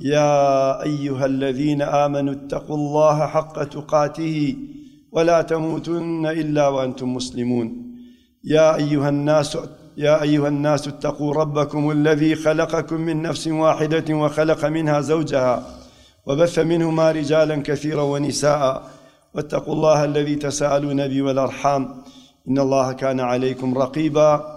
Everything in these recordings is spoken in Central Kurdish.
يا أيها الذين آمنوا اتقوا الله حق تقاته ولا تموتن إلا وأنتم مسلمون يا أيها الناس يا أيها الناس اتقوا ربكم الذي خلقكم من نفس واحدة وخلق منها زوجها وبث منهما رجالا كثيرا ونساء واتقوا الله الذي تساءلون به والأرحام إن الله كان عليكم رقيبا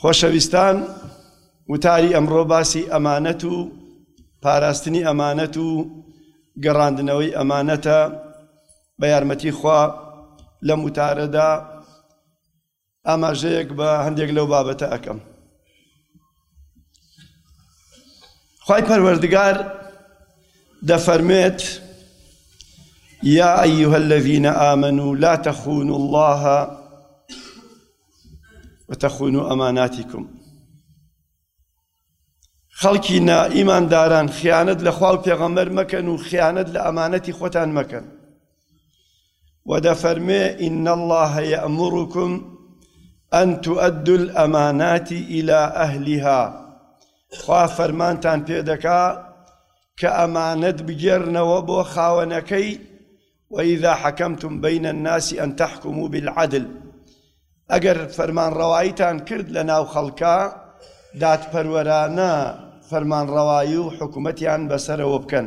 خۆشەویستان وتاری ئەمڕۆ باسی ئەمانەت و پاراستنی ئەمانەت و گەڕاندنەوەی ئەمانەتە بە یارمەتی خوا لەم وتارەدا ئاماژەیەک بە هەندێک لەو بابەتە ئەەکەم خی پەروەردگار دەفەرمێت یا ئەیها الذین آمنوا لا تخونوا الله وتخونوا ئەماناتیکم خەڵکی نا ئیمانداران خیانەت لە خوا و پێغەمەر مەکەن و خیانەت لە ئەمانەتی خۆتان مەکەن و دەفەرموێ ان اللە یامرکم ان تؤدوا الامانات الی اهلها خوا فەرمانتان پێدەکا کە ئەمانەت بگێڕنەوە بۆ خاوەنەکەی وإذا حكمتم بين الناس أن تحكموا بالعدل ئەگەر فەرمانڕەواییتان کرد لە ناو خەڵکە دادپەروەرانە فەرمانڕەوایی و حکوومەتیان بەسەرەوە بکەن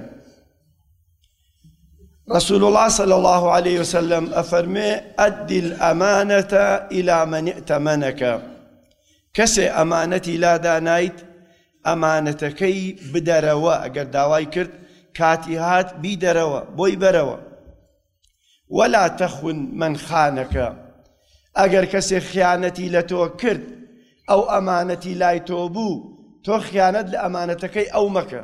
رسول الله صلی الله عليه وسلم ئەفەرمێ ئەدی الامانەتە الى من ائتمنەکە کەسێ ئەمانەتی لادانایت ئەمانەتەکەی بدەرەوە ئەگەر داوای کرد کاتی هات بیدەرەوە بۆی بەرەوە وەلا تەخون من خانەکە ئەگەر کەسێ خیانەتی لە تۆ کرد ئەو ئەمانەتی لای تۆ بوو تۆ خیانەت لە ئەمانەتەکەی ئەو مەکە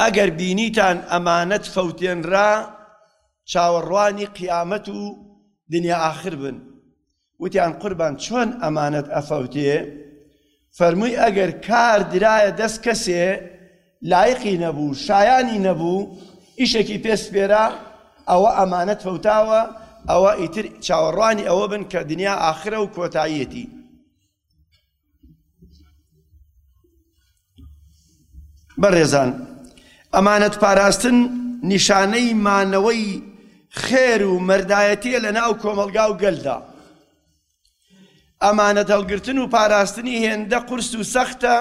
ئەگەر بینیتان ئەمانەت فەوتێنرا چاوەڕوانی قیامەت و دنیا ئاخر بن وتیان قوربان چۆن ئەمانەت ئەفەوتێ فەرمووی ئەگەر کار درایە دەست کەسێ لایقی نەبوو شایانی نەبوو ئیشێکی پێ سپێرا ئەوە ئەمانەت فەوتاوە ئەوە ئیتر چاوەڕوانی ئەوە بن کە دنیا ئاخرە و کۆتاییەتی بەڕێزان ئەمانەت پاراستن نیشانەی مانەوەی خێر و مەردایەتیە لە ناو کۆمەلگا و گەلدا ئەمانەت هەڵگرتن و پاراستنی هێندە قورس و سەختە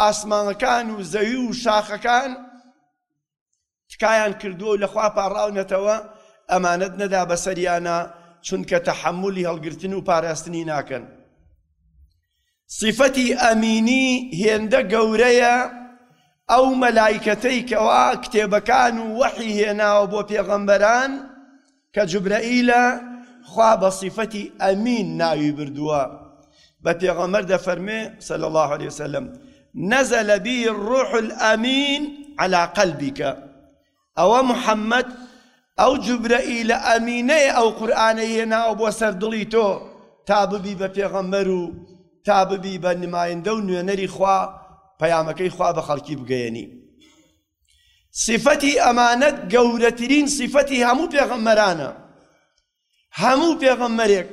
ئاسمانەکان و زەوی و شاخەکان تکایان کردووە و لە خوا پاڕاونەتەوە ئەمانەت نەدا بەسەریانا چونکە تەحەمولی هەڵگرتن و پاراستنی ناکەن صفەتی ئەمینی هێندە گەورەیە ئەو مەلایکەتەی کەوا کتێبەکان و وەحی هێناوە بۆ پێغەمبەران کە جوبرەئیلە خوا بە سیفەتی ئەمین ناوی بردووە بە پێغەمبەر دەفەرموێ، صلی اللە علیە وسلم، نزل به الروح الامین علی قلبک، ئەوە محمد ئەو جوبرەئیلە ئەمینەیە ئەو قورئانەی هێناوە بۆ سەر دڵی تۆ تا ببی بە پێغەمبەر و تا ببی بە نمایندە و نوێنەری خوا پەیامەکەی خوا بە خەڵکی بگەیەنی. سیفەتی ئەمانەت گەورەترین سیفەتی هەموو پێغەمبەرانە هەموو پێغەمبەرێک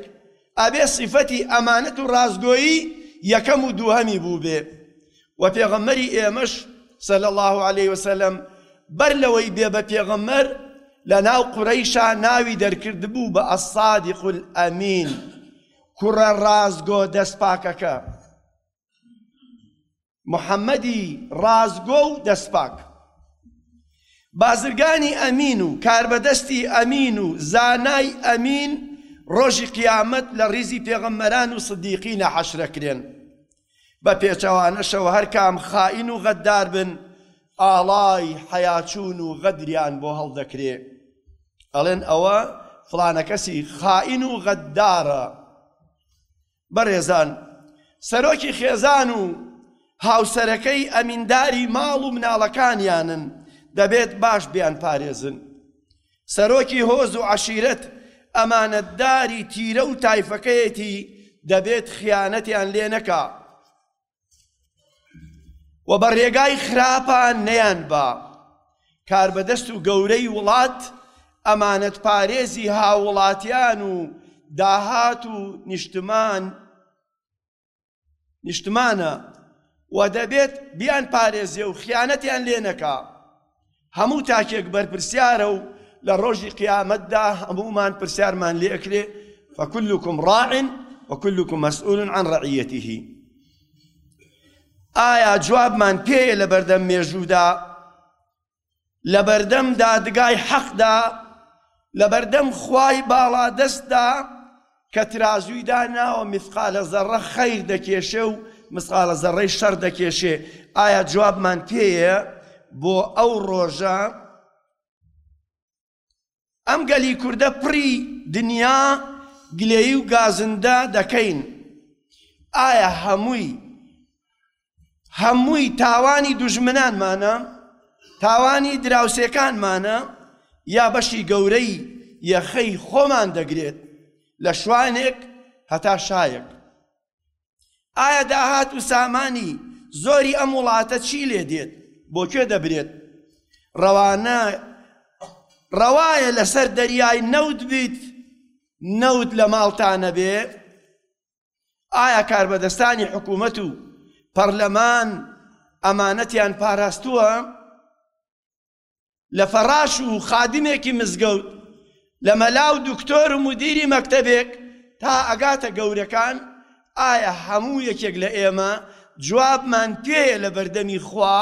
ئەبێ سیفەتی ئەمانەت و ڕاستگۆیی یەکەم و دووهەمی بووبێ و پێغەمبەری ئێمەش صلی الله علیه وسلم بەر لەوەی بێ بە پێغەمبەر لە ناو قورەیشا ناوی دەرکردبوو بە الصادق الامین کوڕە ڕاستگۆ دەست پاکەکە محەمەدی ڕاستگۆ و دەستپاک، بازرگانی ئەمین و کاربەدەستی ئەمین و زانای ئەمین ڕۆژی قیامەت لە ڕیزی پێغەمبەران و سدیقینە حەشرەکرێن، بە پێچەوانەشەوە هەرکام خائین و غەدار بن ئاڵای حەیاچوون و غەدریان بۆ هەڵدەکرێ ئەڵێن ئەوە فڵانەکەسی خائین و غەدارە. بەڕێزان سەرۆکی خێزان و هاوسەرەکەی ئەمینداری ماڵ و مناڵەکانیانن دەبێت باش بیان پارێزن سەرۆکی هۆز و عشیرەت ئەمانەتداری تیرە و تایفەکەیەتی دەبێت خیانەتیان لێ نەکا و بە ڕێگای خراپە نەیان با کاربەدەست و گەورەی وڵات ئەمانەت پارێزی هاوڵاتیان و داهات و نیشتمان نیشتمانە و دەبێت بیان پارێزێ و خیانەتیان لێ نەکا هەموو تاکێک بەرپرسیارە و لە ڕۆژی قیامەتدا هەموومان پرسیارمان لێ ئەکرێ فکلکم ڕاع وکلکم مەسئول عن ڕعیەتیه ئایا جوابمان پێیە لە بەردەم مێژوودا لە بەردەم دادگای حەقدا لە بەردەم خوای باڵا دەستدا کە ترازووی داناوە مثقال ذرە خیر دەکێشێ و مثقال ذرەی شەر دەکێشێ ئایا جوابمان پێیە بۆ ئەو ڕۆژە ئەم گەلی کوردە پڕی دنیا گلەیی و گازندە دەکەین ئایا هەمووی هەمووی تاوانی دوژمنانمانە تاوانی دراوسێکانمانە یا بەشی گەورەی یەخەی خۆمان دەگرێت لە شوانێک هەتا شایەک ئایا داهات و سامانی زۆری ئەم وڵاتە چی لێ دێت بۆ کوێ دەبرێت ڕەوانە ڕەوایە لەسەر دەریای نەوت بیت نەوت لە ماڵتانە بێ ئایا کاربەدەستانی حکوومەت و پەرلەمان ئەمانەتیان پاراستووە لە فەڕاش و خادمێکی مزگەوت لە مەلا و دکتۆر و مدیری مەکتەبێک تا ئەگاتە گەورەکان ئایا هەموو یەکێک لە ئێمە جوابمان پێیە لە بەردەمی خوا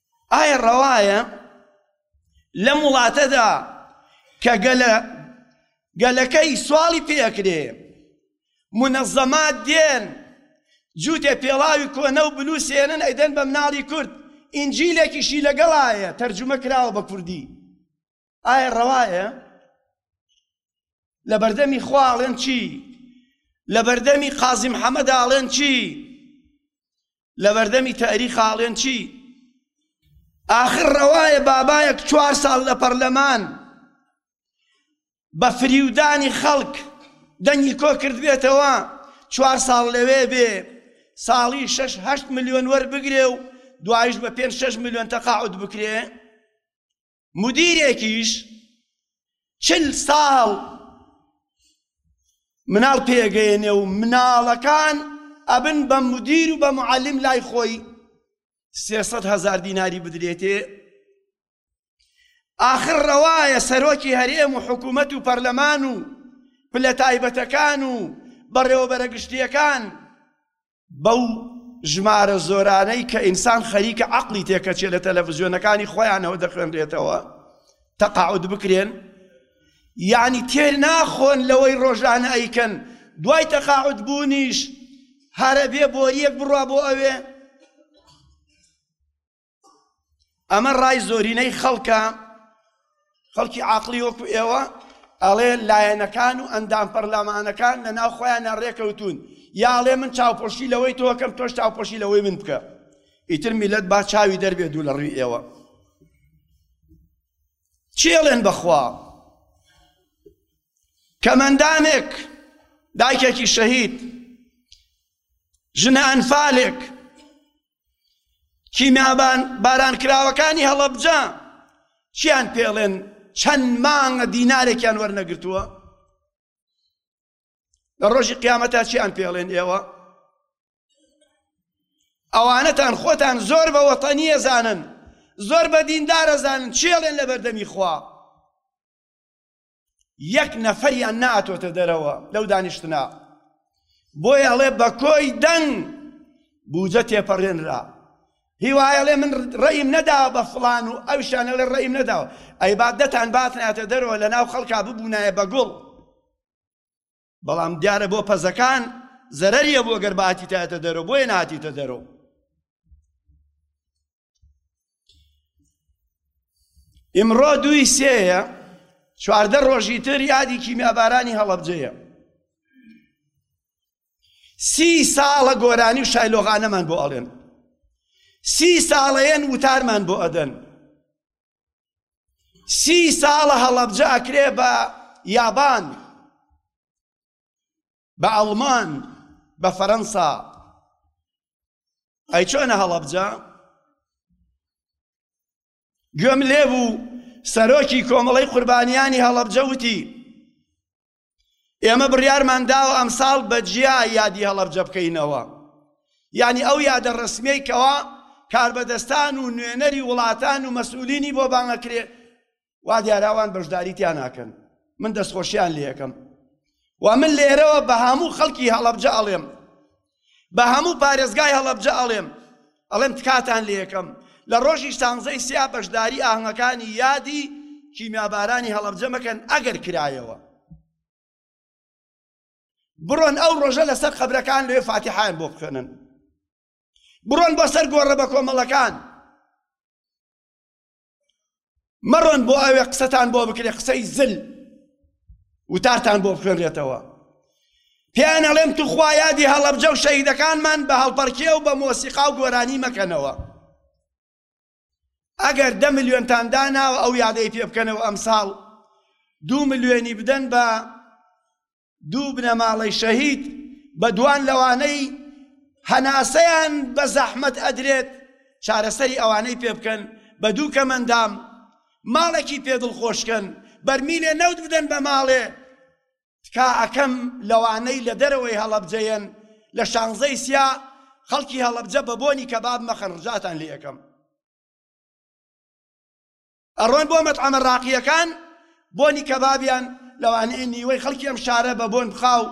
ئایا ڕەوایە لەم وڵاتەدا کە گەلە گەلەکەی سواڵی پێکرێ منەزەمات دێن جووتێ پێڵاوی کۆنە و بلوسێنن ئەدەن بە مناڵی کورد ئینجیلێکیشی لەگەڵایە تەرجمە کراوە بە کوردی ئایا ڕەوایە لە بەردەمی خواڵێن چی لە بەردەمی قازی محەممەداڵێن چی لە بەردەمی تەری خاڵێن چی ئاخر ڕەوایە بابایەک چوار ساڵ لە پەرلەمان بە فریودانی خەڵک دەنگی کۆ کرد بێتەوە چوار ساڵ لەوێ بێ ساڵی 6 میلیۆن وەربگرێ و دوایش بە 5 میلیۆن تەقاعد بکرێ مدیرێکیش چل ساڵ مناڵ پێگەێنێ و مناڵەکان ئەبن بە مدیر و بە معلم لای خۆی سێسەد هزار دیناری بدرێتێ آخر ڕەوایە سەرۆکی هەرێم و حکوومەت و پەرلەمان و پلە تایبەتەکان و بەڕێوەبەرە گشتیەکان بەو ژمارە زۆرانەی کە ئینسان خەریکە عقلی تێکەچێت لە تەلەڤزیۆنەکانی خۆیانەوە دەخوێنرێتەوە تەقاعد بکرێن یعنی تێر ناخۆن لەوەی ڕۆژانە ئەیکەن دوای تەقاعد بوونیش هەرە بێ بۆریەک بڕوا بۆ ئەوێ ئەمە ڕای زۆرینەی خەڵکە خەڵکی عقلی وەکو ئێوە ئەڵێ لایەنەکان و ئەندام پەرلەمانەکان لە ناو خۆیان ناڕێکەوتون یاڵێ من چاوپۆشی لەوەی تۆکەم تۆش چاوپۆشی لەوەی من بکە ئیتر میلەت با چاوی دەربێ دوو لە ڕووی ئێوە چێڵێن بەخوا کەمەندانێک دایکێکی شەهید ژنە ئەنفالێک کیمیابان بارانکراوەکانی هەڵەبجە چیان پێڵێن چەند مانگە دینارێکیان وەرنەگرتووە لە ڕۆژی قیامەتا چیان پێڵێن ئێوە ئەوانەتان خۆتان زۆر بە وەتەنیە زانن زۆر بە دیندارە زانن چێڵێن لە بەردەمی خوا یەک نەفەریان ناتۆتە دەرەوە لەو دانیشتنا بۆیە ئەڵێ بە کۆی دەنگ بوجە تێپەڕێنرا هیوایەڵێ من ڕێیم نەداوە بە فلان و ئەو شانەڵێ ڕێیم نەداوە ئەی با دەتان باتناتە دەرەوە لە ناو خەڵکا ببوونایە بە گوڵ بەڵام دیارە بۆ پەزەکان زەرەریە بۆ گەر باتیتایەتە دەرەوە بۆیە ناتیتە دەرەوە ئیمڕۆ دووی سێیە چواردە ڕۆژی تر یادی کیمیابارانی هەڵەبجەیە سی ساڵە گۆرانی و شایلۆغانەمان بۆ ئەڵێن سی ساڵەیەن وتارمان بۆ ئەدەن سی ساڵە هەڵەبجە ئەکرێ بە یابان بە ئەڵمان بە فەرەنسا ئەی چۆنە هەڵەبجە گوێم لێ بوو سەرۆکی کۆمەڵی قوربانیانی هەڵەبجە وتی ئێمە بڕیارمان داوە ئەم ساڵ بە جیا یادی هەڵەبجە بکەینەوە یعنی ئەو یادە ڕسمیەی کەوا کاربەدەستان و نوێنەری وڵاتان و مەسئولینی بۆ بانەکرێت وا دیاراوان بەشداری تیا ناکەن من دەستخۆشیان لەکەم و من لێرەوە بە هەموو خەڵکی هەڵەبجە ئەڵێم بە هەموو پارێزگای هەڵەبجە ئەڵێم ئەڵێم تکاتان لەکەم لە ڕۆژی سانزەی سیا بەشداری ئاهەکانی یادی کیمیابارانی هەڵەبجە مەکەن ئەگەر کرایەوە بڕۆن ئەو ڕۆژە لەسەر قەبرەکان لێ فاتیحان بۆ بخوێنن بڕۆن بۆ سەر گۆڕە بە کۆمەڵەکان مەڕۆن بۆ ئەوێ قسەتان بۆ بکرێ قسەی زل وتارتان بۆ بخوێنرێتەوە پێیان ئەڵێم توخوا یادی هەڵەبجە و شەهیدەکانمان بە هەڵپەرکێ و بە مۆسیقا و گۆرانی مەکەنەوە ئەگەر دە ملیۆنتان داناوە ئەو یادەی پێ بکەنەوە ئەمساڵ دوو ملیۆنی بدەن بە دوو بنەماڵەی شەهید بە دوان لەوانەی هەناسەیان بە زەحمەت ئەدرێت چارەسەری ئەوانەی پێ بکەن بە دوو کەمەندام ماڵێکی پێ دڵخۆشکەن بەرمیلێ نەوت بدەن بە ماڵێ تکا ئەەکەم لەوانەی لە دەرەوەی هەڵەبجەیەن لە شانزەی سیا خەڵکی هەڵەبجە بە بۆنی کە باب مەخەن ڕجاتان لێ یەکەم ئەڕۆن بۆ مەتعەمە ڕاقییەکان بۆنی کەبابیان، لەوانەیە نیوەی خەڵکی ئەم شارە بە بۆن بخا و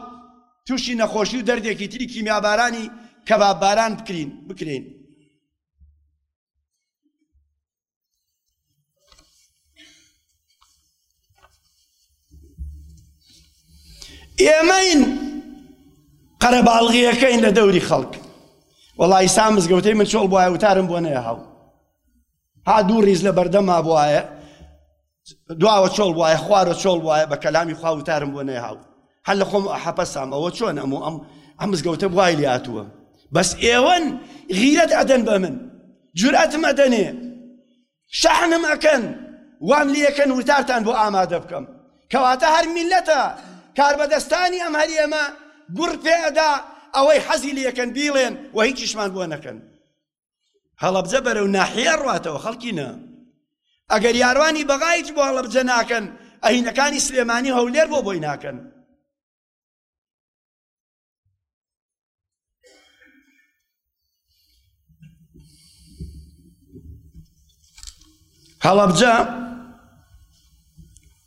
تووشی نەخۆشی و دەردێکی تری کیمیابارانی کەبابباران بکرین بکرێین. ئێمەین قەرەباڵغیەکەین لە دەوری خەڵک وەڵی سا مزگەوتەی من چۆڵ بواە وتارم بۆ نەیە هەڵ ها دوو ڕیز لە بەردەم مابوایە دواوە چۆڵ وایە خوارە چۆڵ وایە بە کەلامی خوا وتارم بۆ نەیاو هەر لە خۆم حەپەسام ئەوە چۆن ئەم و ئەم ئەم مزگەوتە وای لاتووە بەس ئێوەن غیرەت ئەدەن بە من جوراتم ئەدەنێ شەحنم ئەکەن وام لەکەن وتارتان بۆ ئامادە بکەم کەواتە هەر میلەتە کاربەدەستانی ئەم هەر ئێمە گوڕ پێ ئەدا ئەوەی حەزی لەکەن بیڵێن و هیچیشمان بۆ نەکەن هەڵەبجە بەرەو ناحیە ڕواتەوە خەڵکی نا ئەگەر یاروانی بەغایج بۆ هەڵەبجە ناکەن ئەهینەکانی سلێمانی هەولێر بۆ بۆی ناکەن هەڵەبجە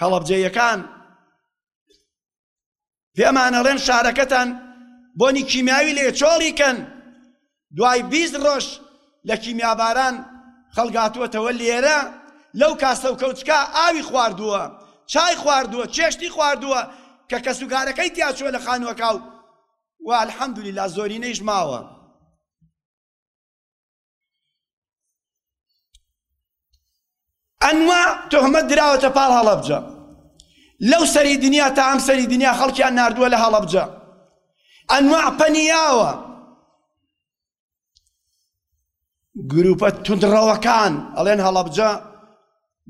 هەڵەبجەیەکان پێمانەڵێن شارەکەتان بۆنی کیمیاوی لێ چۆڵی کەن دوای بیست ڕۆژ لە کیمیاباران خەڵگاتوەتەوە لێرە لەو کاسە و کەوچکە ئاوی خواردووە چای خواردووە چێشتی خواردووە کە کەسوگارەکەی تیاچوە لە خانوەکە و والحەمدلی لا زۆرینەیش ماوە ئەنوا تۆهمەت دراوەتە پاڵ هەڵەبجە لەو سەری دنیا تا ئەم سەری دنیا خەڵکیان نردووە لە هەڵەبجە ئەنوا پەنیاوە گروپە تونندڕەوەکان ئەڵێن هەڵەبجە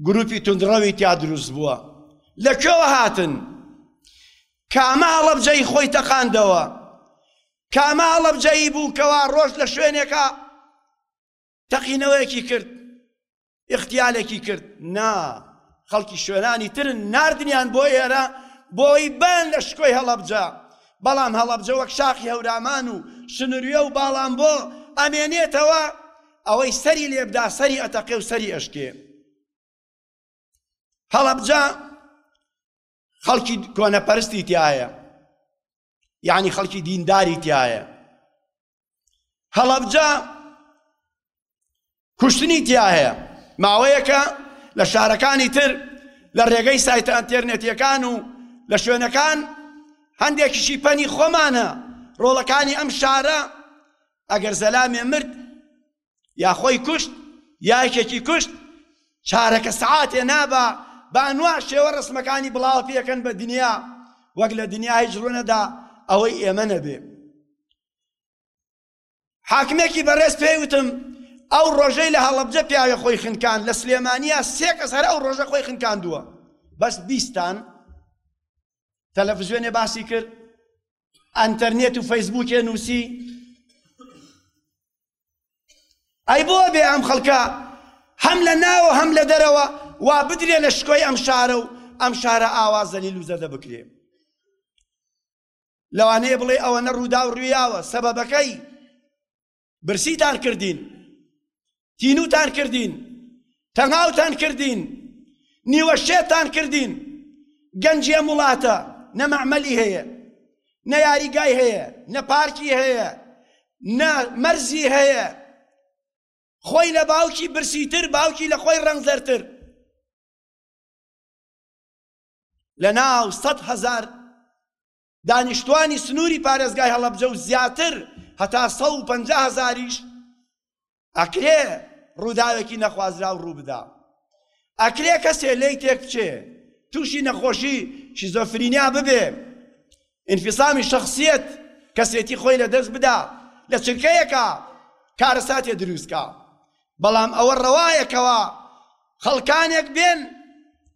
گروپی تونندڕەوی تیا دروست بووە لە کوێوە هاتن کامە هەڵەبجەی خۆی تەقاندەوە کامە هەڵەبجەیی بوو کەوا ڕۆشت لە شوێنێکا تەقینەوەیەکی کرد اختیالێکی کرد نا خەڵکی شوێنانی ترن نردنیان بۆ ئێرە بۆی بەن لە شکۆی هەڵەبجە بەڵام هەڵەبجە وەک شاخی هەورامان و سنووریە و باڵام بۆ ئەمێنێتەوە ئەوەی سەری لێبدا سەری ئەتەقێ و سەری ئەشکێ هەڵەبجە خەڵکی کۆنەپەرستی تایە یعنی خەڵکی دینداری تایە هەڵەبجە کوشتنی تیا هەیە ماوەیەکە لە شارەکانی تر لە ڕێگەی سایتە ئەتێرنێتیەکان و لە شوێنەکان هەندێکیشی پەنی خۆمانە ڕۆڵەکانی ئەم شارە ئەگەر زەلامێ مرد یا خۆی کوشت یا یەکێکی کوشت چارەکە سعاتێ نابا بانوا شێوە ڕسمەکانی بڵاوە پێکەن بە دنیا وەک لە دنیا هیچ ڕوونەدا ئەوەی ئێمە نەبێ حاکمێکی بەڕێز پێیوتم ئەو ڕۆژەی لە هەڵبجە پیاوێ خۆی خنکان لە سلێمانیا سێ کەس هەر ئەو ڕۆژە خۆی خنکاندووە بەس بیستان تەلەڤزیۆنێ باسی کرد ئەتەرنێت و فەیسبووکێ نووسی ئەی بۆ بێ ئەم خەڵکە هەم لە ناوە هەم لە دەرەوە وا بدرێ لە شکۆی ئەم شارە و ئەم شارە ئاوا زەلیل و زەدە بکرێ لەوانەیە بڵێ ئەوە نە ڕوودا و ڕویاوە سەبەبەکەی برسیتان کردین تینوتان کردین تەماوتان کردین نیوەشێتان کردین گەنجی ئەم وڵاتە نە مەعمەلی هەیە نە یاریگای هەیە نە پارکی هەیە نە مەرزی هەیە خۆی لە باوکی برسیتر باوکی لە خۆی ڕەنگزەرتر لە ناو سەد هەزار دانیشتوانی سنووری پارێزگای هەڵەبجە و زیاتر هەتا سەد و پەنجا هەزاریش ئەکرێ ڕووداوێکی نەخوازراو ڕووبدا. ئەکرێ کەسێ لێی تێکبچێ، تووشی نەخۆشی شیزۆفرینیا ببێ، ئینفیسامی شەخسییەت، کەسێتی خۆی لەدەست بدا، لە چرکەیەکا کارەساتێ دروست کا. بەڵام ئەوە ڕەوایە کەوا خەڵکانێک بێن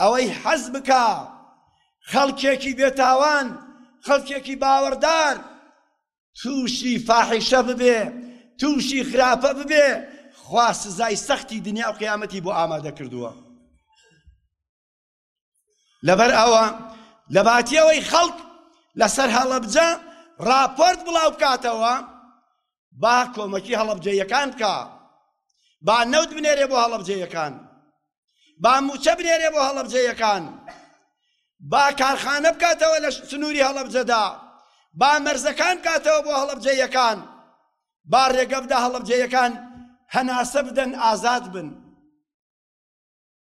ئەوەی حەز بکا خەڵکێکی بێتاوان، خەڵکێکی باوەڕدار تووشی فاحیشە ببێ، تووشی خراپە ببێ، خوا سزای سەختی دنیا و قیامەتی بۆ ئامادە کردووە. لەبەر ئەوە لە باتیەوەی خەڵک لەسەر هەڵەبجە ڕاپۆرت بڵاو بکاتەوە، با کۆمەکی هەڵەبجەییەکان بکا، با نەوت بنێرێ بۆ هەڵەبجەییەکان، با مووچە بنێرێ بۆ هەڵەبجەییەکان، با کارخانە بکاتەوە لە سنووری هەڵەبجەدا، با مەرزەکان بکاتەوە بۆ هەڵەبجەییەکان، با ڕێگە بدا هەڵەبجەییەکان هەناسە بدەن، ئازاد بن.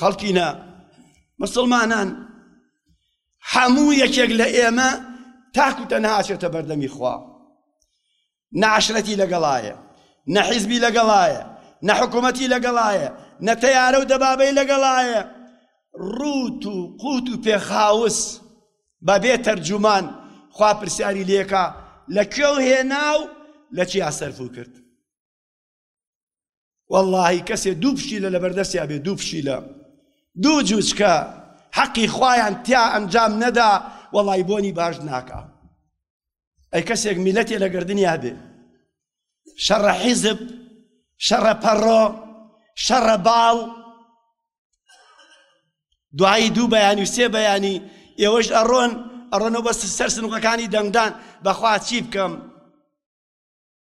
خەڵکی نا مسلمانان هەموو یەکێک لە ئێمە تاکو تەنهاچێتە بەردەمی خوا ناشرەتی لەگەڵایە نە حیزبی لەگەڵایە نە حکوومەتی لەگەڵایە نە تەیارە و دەبابەی لەگەڵایە ڕوت و قوت و پێخاوس بە بێ تەرجومان خوا پرسیاری لێکا لە کوێو هێنا و لە چیا سەرفو کرد واللهی کەسێ دوو پشیلە لەبەردەستیا بێ دوو پشیلە دوو جوچکە حەقی خوایان تیا ئەنجام نەدا وەڵی بۆنی باش ناکە ئەی کەسێک میلەتێ لە گردنیا بێ شەڕە حیزب شەڕە پەڕۆ شەڕە باڵ دوایی دوو بەیانی و سێ بەیانی ئێوەش ئەڕۆن ئەڕۆنەوە بە سەر سنوقەکانی دەنگدان بەخوا چی بکەم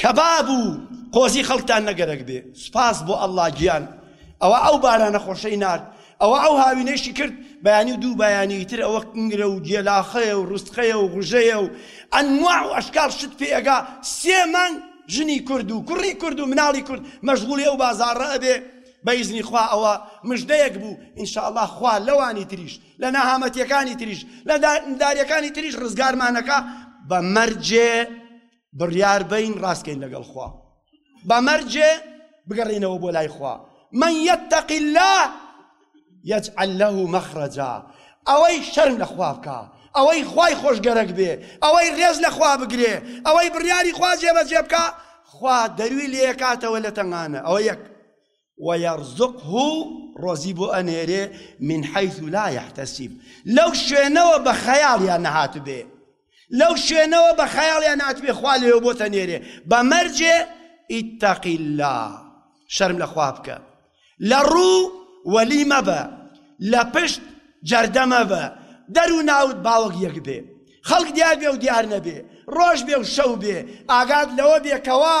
کەباب و قۆزی خەڵکتان نەگەرەک بێ سوپاس بۆ ئەڵڵا گیان ئەوە ئەو بارانە خۆشەی نارد ئەوە ئەو هاوینەیشی کرد بەیانی و دوو بەیانی تر ئەوە کنگرە و گێلاخەیە و ڕستقەیە و غژەیە و ئەنواع و ئەشکال شت پێ ئەگا سێ مانگ ژنی کورد و کوڕی کورد و مناڵی کورد مەشغوڵی ئەو بازاڕە ئەبێ بە ئیزنی خوا ئەوە مژدەیەک بوو ئینشاءاللە خوا لەوانی تریش لە نەهامەتیەکانی تریش لە داریەکانی تریش ڕزگارمانەکە بە مەرجێ بڕیار بەین ڕاستکەین لەگەڵ خوا بەمەرجێ بگەڕینەوە بۆ لای خوا من يتق الله يجعل له مخرجا ئەوەی شەرم لە خوا بکە ئەوەی خوای خۆش گەرەک بێ ئەوەی ڕێز لە خوا بگرێ ئەوەی بڕیاری خوا جێبەجێ بکە خوا دەروی لێکاتەوە لە تەنگانە ئەوە یەک ویرزقه ڕۆزی بۆ ئەنێرێ من حیث لا یحتسب لەو شوێنەوە بە خەیاڵیان نەهاتبێ لەو شوێنەوە بە خەیاڵیان ناتبێ خوا لێوە بۆ تەنێرێ بە مەرجێ ئیتەقی الله شەرم لە خوا بکە لە ڕوو وەلی مەبە لە پشت جەردە مەبە دەر و ناوت باوەک یەک بێ خەڵک دیار بێ و دیار نەبێ ڕۆژ بێ و شەو بێ ئاگات لەوە بێکەوە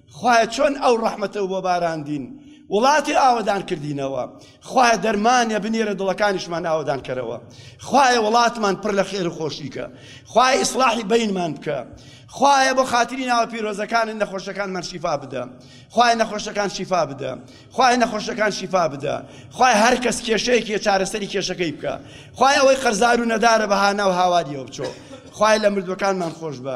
خوایە چۆن ئەو ڕەحمەتەو بۆ باراندین وڵاتی ئاوەدان کردینەوە خوایە دەرمانە بنێرە دڵەکانیشمان ئاوەدان کەرەوە خوایە وڵاتمان پڕ لە خێر و خۆشیکە خوای ئیسلاحی بینمان بکە خوایە بۆ خاتری ناوە پیرۆزەکانت نەخۆشەکانمان شیفا بدە خوای نەخۆشەکان شیفا بدە خوای نەخۆشەکان شیفا بدە خوای هەر کەس کێشەیەکی چارەسەری کێشەکەی بکە خوای ئەوەی قەرزار و نەدارە بە هانا و هاواریەوە بچۆ خوای لە مردوەکانمان خۆش بە